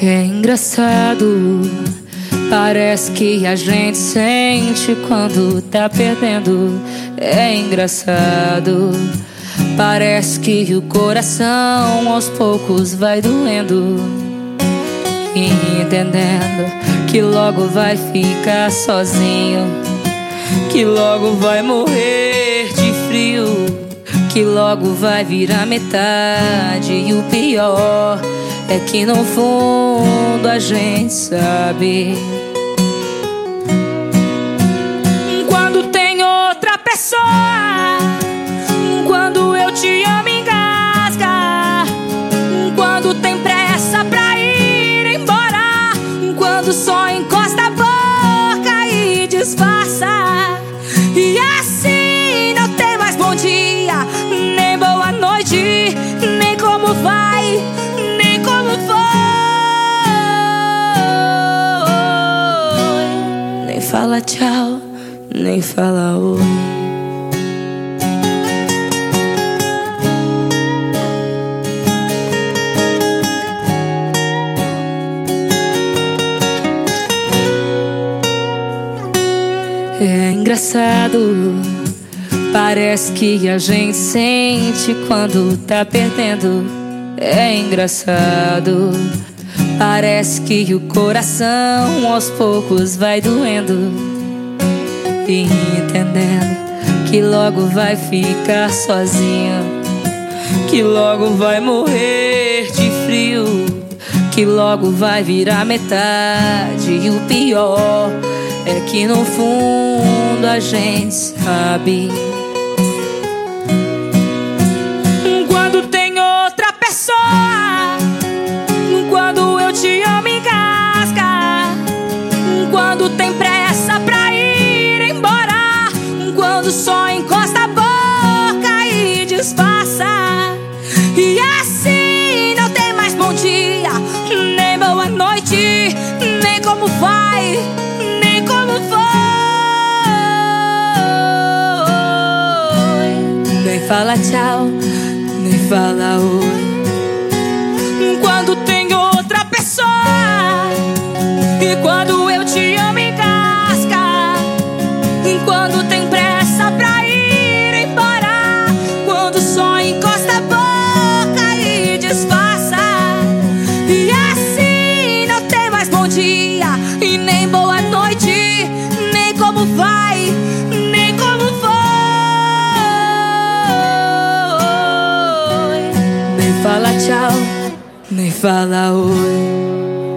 É engraçado, parece que a gente sente quando tá perdendo. É engraçado, parece que o coração aos poucos vai doendo. Entendendo que logo vai ficar sozinho, que logo vai morrer de frio, que logo vai virar metade. E o pior é que no a gente sabe. Quando tem outra pessoa, quando eu te amo, engasga. Quando tem pressa pra ir embora, quando só fala tchau, nem fala oi. É engraçado, parece que a gente sente quando tá perdendo. É engraçado. Parece que o coração aos poucos vai doendo E entendendo que logo vai ficar sozinho Que logo vai morrer de frio Que logo vai virar metade. E o pior é que no fundo a gente sabe tem pressa pra ir embora. Quando só encosta a boca e disfarça. E assim não tem mais bom dia, nem boa noite, nem como vai, nem como foi. Nem fala tchau, nem fala oi. Quando tem outra pessoa e quando fala tchau, nem fala oi.